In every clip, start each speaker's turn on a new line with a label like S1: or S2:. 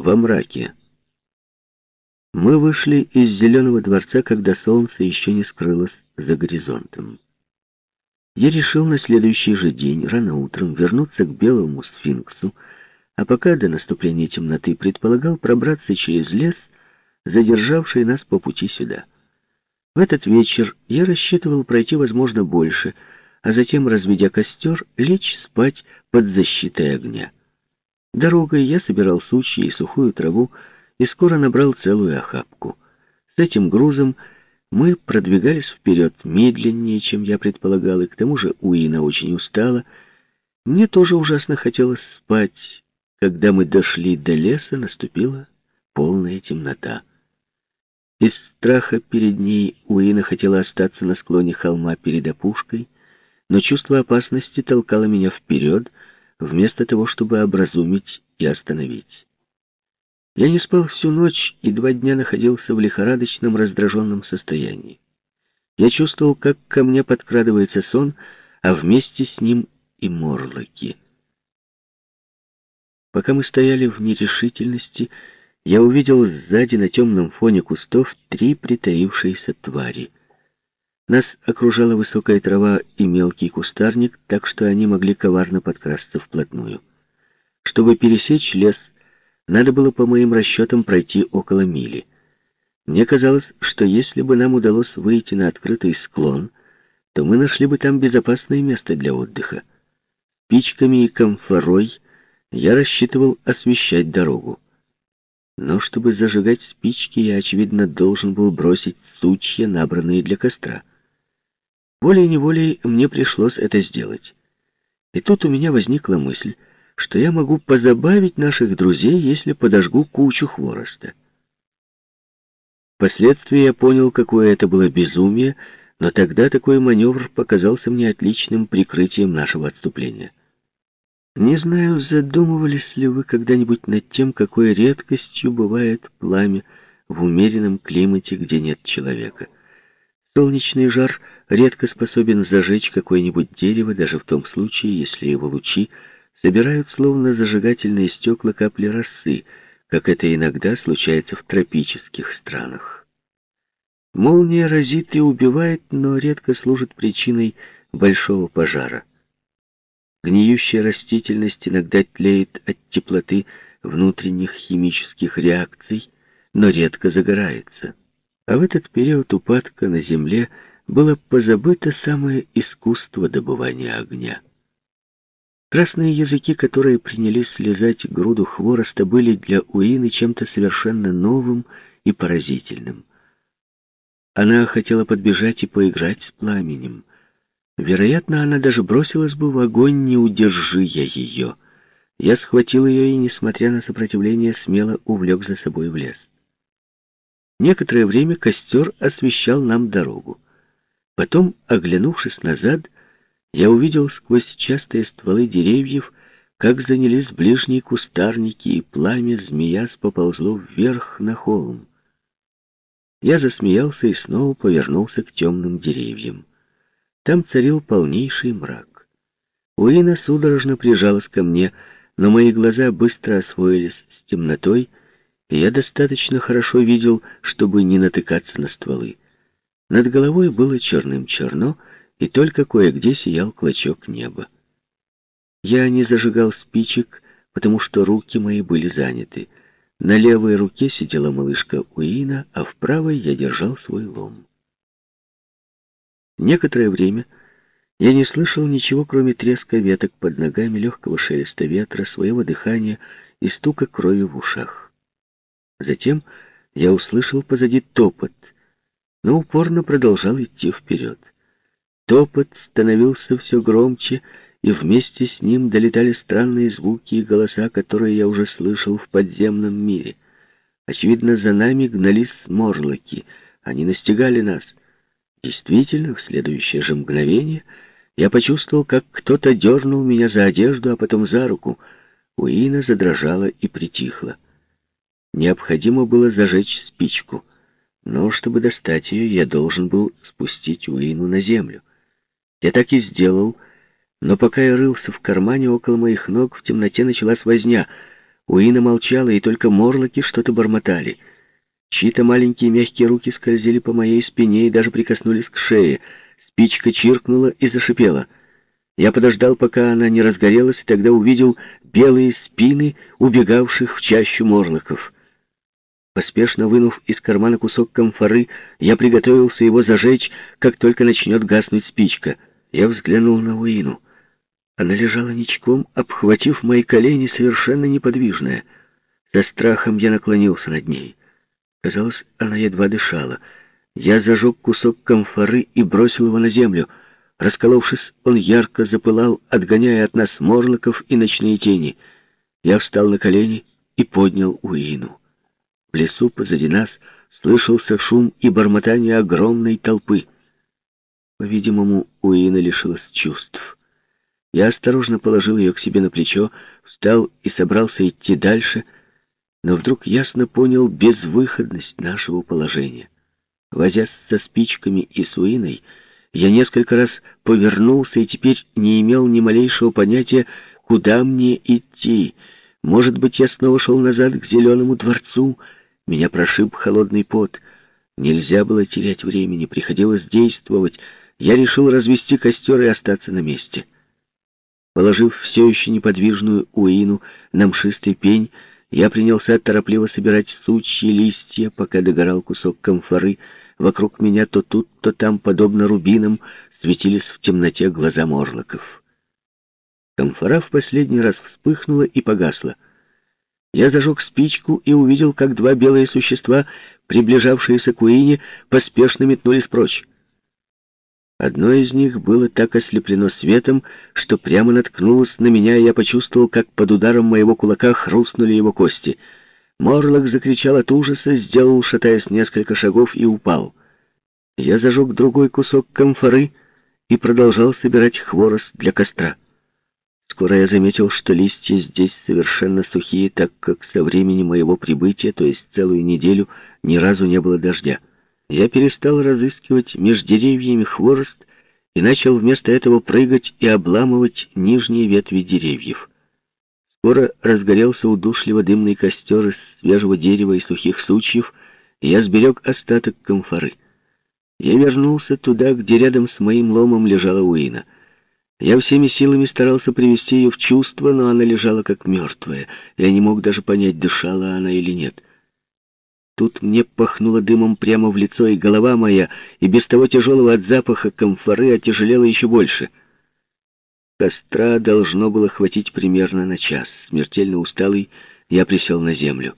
S1: во мраке. Мы вышли из Зеленого дворца, когда солнце еще не скрылось за горизонтом. Я решил на следующий же день, рано утром, вернуться к Белому сфинксу, а пока до наступления темноты предполагал пробраться через лес, задержавший нас по пути сюда. В этот вечер я рассчитывал пройти, возможно, больше, а затем, разведя костер, лечь спать под защитой огня. Дорогой я собирал сучья и сухую траву и скоро набрал целую охапку. С этим грузом мы продвигались вперед медленнее, чем я предполагал, и к тому же Уина очень устала. Мне тоже ужасно хотелось спать. Когда мы дошли до леса, наступила полная темнота. Из страха перед ней Уина хотела остаться на склоне холма перед опушкой, но чувство опасности толкало меня вперед, вместо того, чтобы образумить и остановить. Я не спал всю ночь и два дня находился в лихорадочном раздраженном состоянии. Я чувствовал, как ко мне подкрадывается сон, а вместе с ним и морлоки. Пока мы стояли в нерешительности, я увидел сзади на темном фоне кустов три притаившиеся твари. Нас окружала высокая трава и мелкий кустарник, так что они могли коварно подкрасться вплотную. Чтобы пересечь лес, надо было, по моим расчетам, пройти около мили. Мне казалось, что если бы нам удалось выйти на открытый склон, то мы нашли бы там безопасное место для отдыха. Пичками и комфорой я рассчитывал освещать дорогу. Но чтобы зажигать спички, я, очевидно, должен был бросить сучья, набранные для костра. Волей-неволей мне пришлось это сделать. И тут у меня возникла мысль, что я могу позабавить наших друзей, если подожгу кучу хвороста. Впоследствии я понял, какое это было безумие, но тогда такой маневр показался мне отличным прикрытием нашего отступления. Не знаю, задумывались ли вы когда-нибудь над тем, какой редкостью бывает пламя в умеренном климате, где нет человека. Солнечный жар редко способен зажечь какое-нибудь дерево, даже в том случае, если его лучи собирают словно зажигательные стекла капли росы, как это иногда случается в тропических странах. Молния разит и убивает, но редко служит причиной большого пожара. Гниющая растительность иногда тлеет от теплоты внутренних химических реакций, но редко загорается. А в этот период упадка на Земле было позабыто самое искусство добывания огня. Красные языки, которые принялись слезать груду хвороста, были для Уины чем-то совершенно новым и поразительным. Она хотела подбежать и поиграть с пламенем. Вероятно, она даже бросилась бы в огонь, не удержи я ее. Я схватил ее и, несмотря на сопротивление, смело увлек за собой в лес. Некоторое время костер освещал нам дорогу. Потом, оглянувшись назад, я увидел сквозь частые стволы деревьев, как занялись ближние кустарники, и пламя змеяс поползло вверх на холм. Я засмеялся и снова повернулся к темным деревьям. Там царил полнейший мрак. Уина судорожно прижалась ко мне, но мои глаза быстро освоились с темнотой, я достаточно хорошо видел, чтобы не натыкаться на стволы. Над головой было черным-черно, и только кое-где сиял клочок неба. Я не зажигал спичек, потому что руки мои были заняты. На левой руке сидела малышка Уина, а в правой я держал свой лом. Некоторое время я не слышал ничего, кроме треска веток под ногами, легкого шелеста ветра, своего дыхания и стука крови в ушах. Затем я услышал позади топот, но упорно продолжал идти вперед. Топот становился все громче, и вместе с ним долетали странные звуки и голоса, которые я уже слышал в подземном мире. Очевидно, за нами гнались морлоки. Они настигали нас. Действительно, в следующее же мгновение я почувствовал, как кто-то дернул меня за одежду, а потом за руку. Уина задрожала и притихла. Необходимо было зажечь спичку, но чтобы достать ее, я должен был спустить Уину на землю. Я так и сделал, но пока я рылся в кармане около моих ног, в темноте началась возня. Уина молчала, и только морлоки что-то бормотали. Чьи-то маленькие мягкие руки скользили по моей спине и даже прикоснулись к шее. Спичка чиркнула и зашипела. Я подождал, пока она не разгорелась, и тогда увидел белые спины убегавших в чащу морлоков. Поспешно вынув из кармана кусок камфоры, я приготовился его зажечь, как только начнет гаснуть спичка. Я взглянул на Уину. Она лежала ничком, обхватив мои колени, совершенно неподвижная. Со страхом я наклонился над ней. Казалось, она едва дышала. Я зажег кусок камфоры и бросил его на землю. Расколовшись, он ярко запылал, отгоняя от нас морлоков и ночные тени. Я встал на колени и поднял Уину. В лесу позади нас слышался шум и бормотание огромной толпы. По-видимому, Уина лишилась чувств. Я осторожно положил ее к себе на плечо, встал и собрался идти дальше, но вдруг ясно понял безвыходность нашего положения. Возясь со спичками и с Уиной, я несколько раз повернулся и теперь не имел ни малейшего понятия, куда мне идти. Может быть, я снова шел назад к Зеленому дворцу, меня прошиб холодный пот. Нельзя было терять времени, приходилось действовать. Я решил развести костер и остаться на месте. Положив все еще неподвижную уину на мшистый пень, я принялся торопливо собирать сучьи листья, пока догорал кусок камфоры. Вокруг меня то тут, то там, подобно рубинам, светились в темноте глаза морлоков. Камфора в последний раз вспыхнула и погасла. Я зажег спичку и увидел, как два белые существа, приближавшиеся к Уине, поспешно метнулись прочь. Одно из них было так ослеплено светом, что прямо наткнулось на меня, и я почувствовал, как под ударом моего кулака хрустнули его кости. Морлок закричал от ужаса, сделал, шатаясь несколько шагов, и упал. Я зажег другой кусок камфоры и продолжал собирать хворост для костра. Скоро я заметил, что листья здесь совершенно сухие, так как со времени моего прибытия, то есть целую неделю, ни разу не было дождя. Я перестал разыскивать между деревьями хворост и начал вместо этого прыгать и обламывать нижние ветви деревьев. Скоро разгорелся удушливо дымный костер из свежего дерева и сухих сучьев, и я сберег остаток комфоры. Я вернулся туда, где рядом с моим ломом лежала Уина — я всеми силами старался привести ее в чувство, но она лежала как мертвая. Я не мог даже понять, дышала она или нет. Тут мне пахнуло дымом прямо в лицо, и голова моя, и без того тяжелого от запаха комфоры, отяжелела еще больше. Костра должно было хватить примерно на час. Смертельно усталый, я присел на землю.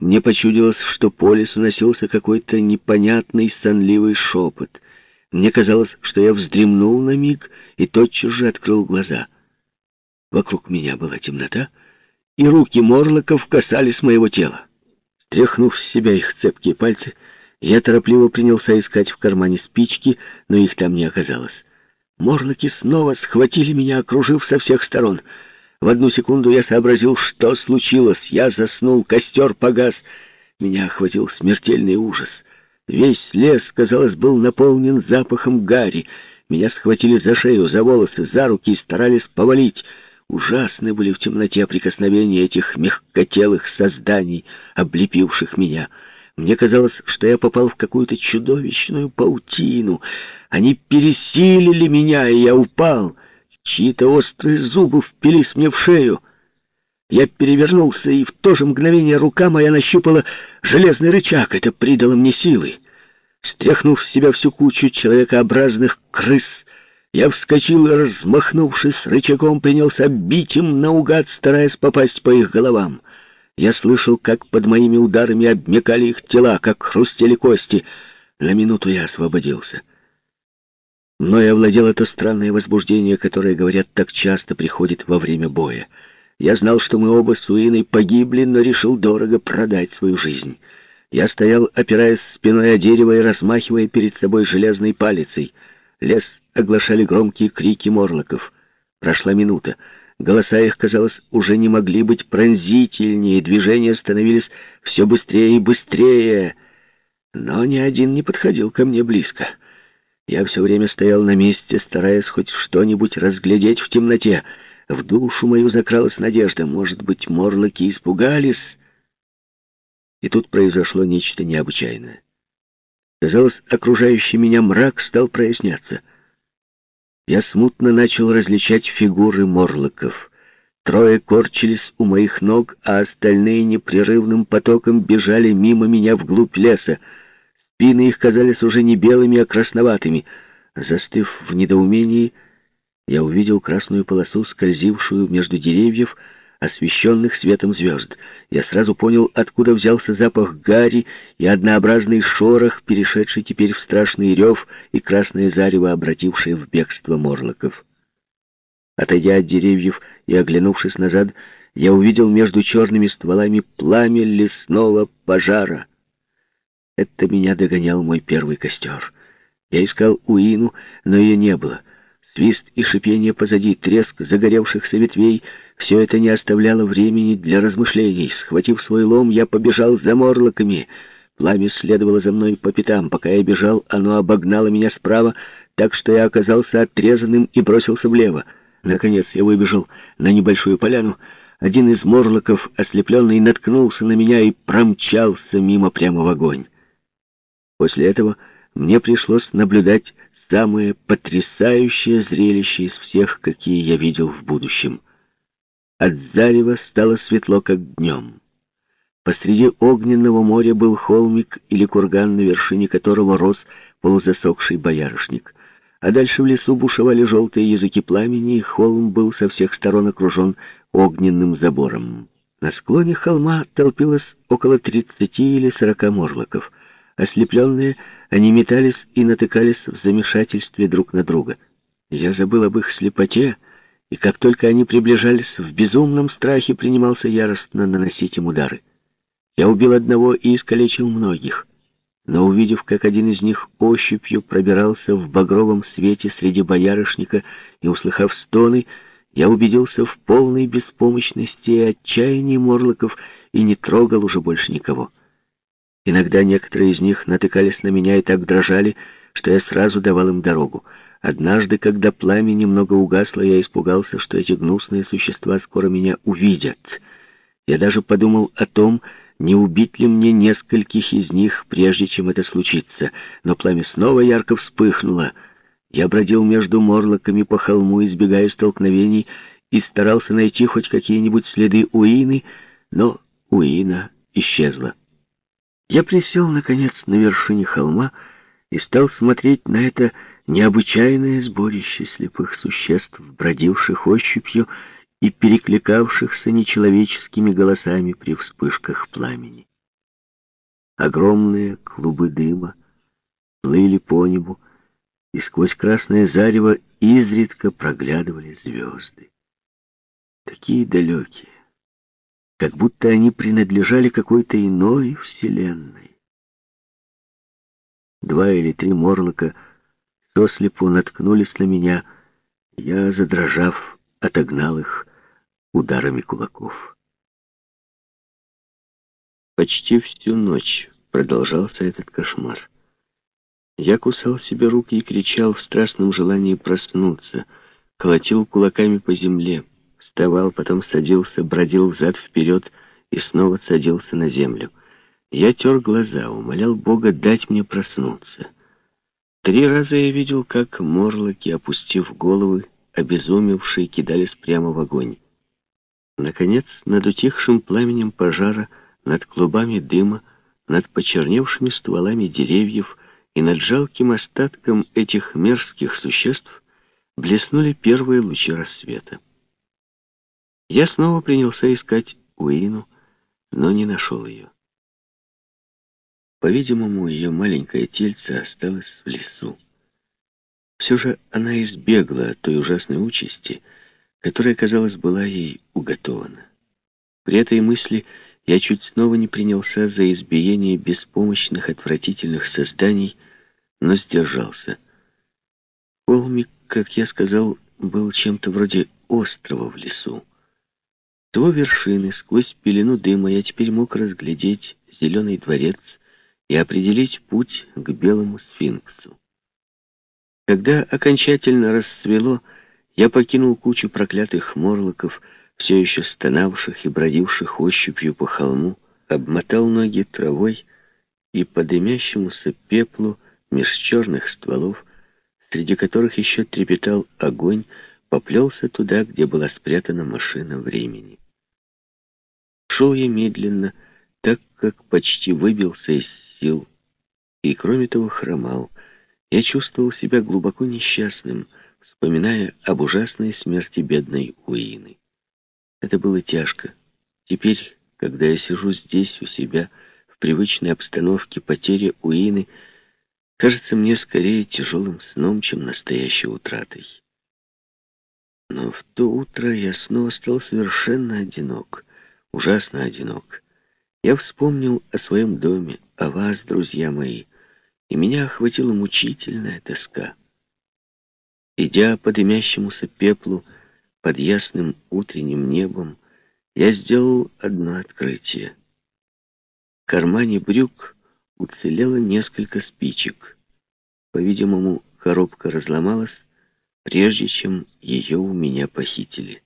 S1: Мне почудилось, что по лесу носился какой-то непонятный сонливый шепот — мне казалось, что я вздремнул на миг и тотчас же открыл глаза. Вокруг меня была темнота, и руки Морлоков касались моего тела. Стряхнув с себя их цепкие пальцы, я торопливо принялся искать в кармане спички, но их там не оказалось. Морлоки снова схватили меня, окружив со всех сторон. В одну секунду я сообразил, что случилось. Я заснул, костер погас. Меня охватил смертельный ужас — Весь лес, казалось, был наполнен запахом гари. Меня схватили за шею, за волосы, за руки и старались повалить. Ужасны были в темноте прикосновения этих мягкотелых созданий, облепивших меня. Мне казалось, что я попал в какую-то чудовищную паутину. Они пересилили меня, и я упал. Чьи-то острые зубы впились мне в шею. Я перевернулся, и в то же мгновение рука моя нащупала железный рычаг. Это придало мне силы. Стряхнув с себя всю кучу человекообразных крыс, я вскочил и, размахнувшись рычагом, принялся бить им наугад, стараясь попасть по их головам. Я слышал, как под моими ударами обмекали их тела, как хрустели кости. На минуту я освободился. Но я овладело то странное возбуждение, которое, говорят, так часто приходит во время боя. Я знал, что мы оба с Уиной погибли, но решил дорого продать свою жизнь. Я стоял, опираясь спиной о дерево и размахивая перед собой железной палицей. Лес оглашали громкие крики морлоков. Прошла минута. Голоса их, казалось, уже не могли быть пронзительнее, движения становились все быстрее и быстрее. Но ни один не подходил ко мне близко. Я все время стоял на месте, стараясь хоть что-нибудь разглядеть в темноте. В душу мою закралась надежда. Может быть, морлоки испугались? И тут произошло нечто необычайное. Казалось, окружающий меня мрак стал проясняться. Я смутно начал различать фигуры морлоков. Трое корчились у моих ног, а остальные непрерывным потоком бежали мимо меня вглубь леса. Спины их казались уже не белыми, а красноватыми. Застыв в недоумении, я увидел красную полосу, скользившую между деревьев, освещенных светом звезд. Я сразу понял, откуда взялся запах гари и однообразный шорох, перешедший теперь в страшный рев и красное зарево, обратившее в бегство морлоков. Отойдя от деревьев и оглянувшись назад, я увидел между черными стволами пламя лесного пожара. Это меня догонял мой первый костер. Я искал Уину, но ее не было. Свист и шипение позади, треск загоревшихся ветвей — все это не оставляло времени для размышлений. Схватив свой лом, я побежал за морлоками. Пламя следовало за мной по пятам. Пока я бежал, оно обогнало меня справа, так что я оказался отрезанным и бросился влево. Наконец я выбежал на небольшую поляну. Один из морлоков, ослепленный, наткнулся на меня и промчался мимо прямо в огонь. После этого мне пришлось наблюдать самое потрясающее зрелище из всех, какие я видел в будущем. От зарева стало светло, как днем. Посреди огненного моря был холмик или курган, на вершине которого рос полузасохший боярышник. А дальше в лесу бушевали желтые языки пламени, и холм был со всех сторон окружен огненным забором. На склоне холма толпилось около тридцати или сорока морлоков. Ослепленные, они метались и натыкались в замешательстве друг на друга. Я забыл об их слепоте, и как только они приближались, в безумном страхе принимался яростно наносить им удары. Я убил одного и искалечил многих, но увидев, как один из них ощупью пробирался в багровом свете среди боярышника и услыхав стоны, я убедился в полной беспомощности и отчаянии морлоков и не трогал уже больше никого. Иногда некоторые из них натыкались на меня и так дрожали, что я сразу давал им дорогу. Однажды, когда пламя немного угасло, я испугался, что эти гнусные существа скоро меня увидят. Я даже подумал о том, не убить ли мне нескольких из них, прежде чем это случится. Но пламя снова ярко вспыхнуло. Я бродил между морлоками по холму, избегая столкновений, и старался найти хоть какие-нибудь следы Уины, но Уина исчезла. Я присел, наконец, на вершине холма и стал смотреть на это необычайное сборище слепых существ, бродивших ощупью и перекликавшихся нечеловеческими голосами при вспышках пламени. Огромные клубы дыма плыли по небу, и сквозь красное зарево изредка проглядывали звезды. Такие далекие, как будто они принадлежали какой-то иной вселенной. Два или три морлока сослепу наткнулись на меня, я, задрожав, отогнал их ударами кулаков. Почти всю ночь продолжался этот кошмар. Я кусал себе руки и кричал в страстном желании проснуться, колотил кулаками по земле вставал, потом садился, бродил взад-вперед и снова садился на землю. Я тер глаза, умолял Бога дать мне проснуться. Три раза я видел, как морлоки, опустив головы, обезумевшие, кидались прямо в огонь. Наконец, над утихшим пламенем пожара, над клубами дыма, над почерневшими стволами деревьев и над жалким остатком этих мерзких существ блеснули первые лучи рассвета. Я снова принялся искать Уину, но не нашел ее. По-видимому, ее маленькое тельце осталось в лесу. Все же она избегла той ужасной участи, которая, казалось, была ей уготована. При этой мысли я чуть снова не принялся за избиение беспомощных, отвратительных созданий, но сдержался. Холмик, как я сказал, был чем-то вроде острова в лесу. Его вершины, сквозь пелену дыма, я теперь мог разглядеть зеленый дворец и определить путь к белому сфинксу. Когда окончательно расцвело, Я покинул кучу проклятых морлоков, все еще стонавших и бродивших ощупью по холму, обмотал ноги травой и по дымящемуся пеплу меж черных стволов, среди которых еще трепетал огонь, поплелся туда, где была спрятана машина времени. Шел я медленно, так как почти выбился из сил, и, кроме того, хромал. Я чувствовал себя глубоко несчастным, вспоминая об ужасной смерти бедной Уины. Это было тяжко. Теперь, когда я сижу здесь у себя, в привычной обстановке, потеря Уины кажется мне скорее тяжелым сном, чем настоящей утратой. Но в то утро я снова стал совершенно одинок, ужасно одинок. Я вспомнил о своем доме, о вас, друзья мои, и меня охватила мучительная тоска. Идя по дымящемуся пеплу под ясным утренним небом, я сделал одно открытие. В кармане брюк уцелело несколько спичек. По-видимому, коробка разломалась, прежде чем ее у меня похитили.